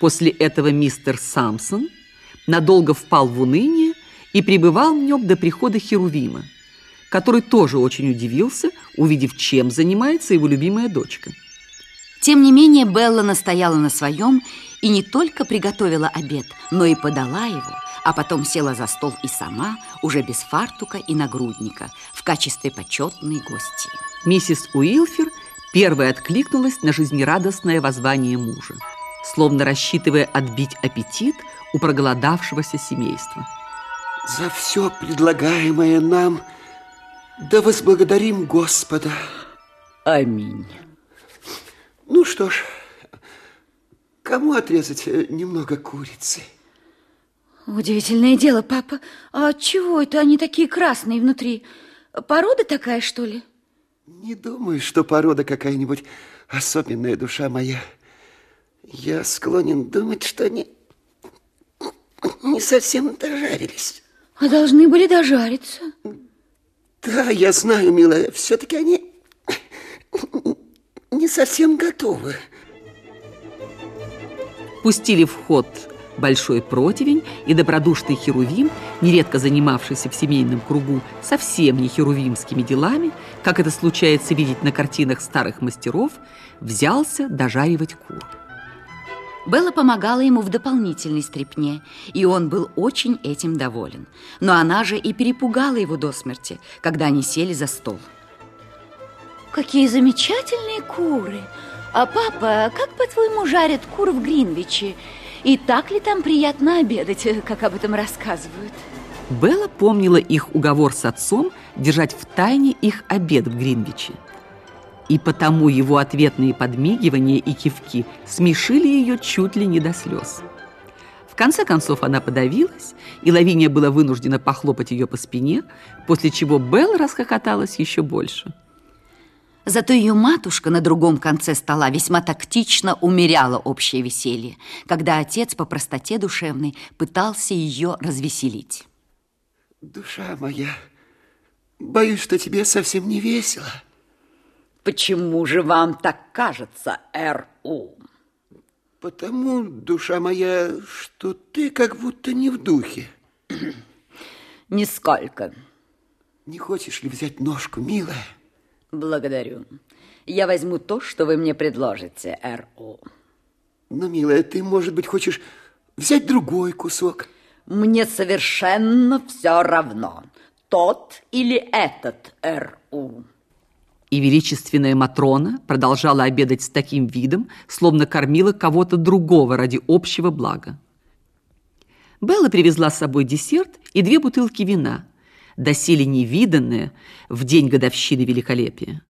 После этого мистер Самсон надолго впал в уныние и пребывал в нем до прихода Херувима, который тоже очень удивился, увидев, чем занимается его любимая дочка. Тем не менее, Белла настояла на своем и не только приготовила обед, но и подала его, а потом села за стол и сама, уже без фартука и нагрудника, в качестве почетной гости. Миссис Уилфер первой откликнулась на жизнерадостное воззвание мужа, словно рассчитывая отбить аппетит у проголодавшегося семейства. За все предлагаемое нам да возблагодарим Господа. Аминь. Ну что ж, кому отрезать э, немного курицы? Удивительное дело, папа. А чего это они такие красные внутри? Порода такая, что ли? Не думаю, что порода какая-нибудь особенная, душа моя. Я склонен думать, что они не совсем дожарились. А должны были дожариться. Да, я знаю, милая, все-таки они не совсем готовы. Пустили в ход большой противень, и добродушный Херувим, нередко занимавшийся в семейном кругу совсем не херувимскими делами, как это случается видеть на картинах старых мастеров, взялся дожаривать кур. Белла помогала ему в дополнительной стрипне, и он был очень этим доволен. Но она же и перепугала его до смерти, когда они сели за стол. Какие замечательные куры! А папа, как по-твоему жарят кур в Гринвиче? И так ли там приятно обедать, как об этом рассказывают? Белла помнила их уговор с отцом держать в тайне их обед в Гринвиче. И потому его ответные подмигивания и кивки смешили ее чуть ли не до слез. В конце концов она подавилась, и Лавиния была вынуждена похлопать ее по спине, после чего Белла расхохоталась еще больше. Зато ее матушка на другом конце стола весьма тактично умеряла общее веселье, когда отец по простоте душевной пытался ее развеселить. Душа моя, боюсь, что тебе совсем не весело. Почему же вам так кажется, Р.У.? Потому, душа моя, что ты как будто не в духе. Нисколько. Не хочешь ли взять ножку, милая? Благодарю. Я возьму то, что вы мне предложите, Р.У. Но, милая, ты, может быть, хочешь взять другой кусок? Мне совершенно все равно, тот или этот Р.У. И величественная Матрона продолжала обедать с таким видом, словно кормила кого-то другого ради общего блага. Белла привезла с собой десерт и две бутылки вина, доселе невиданное в день годовщины великолепия.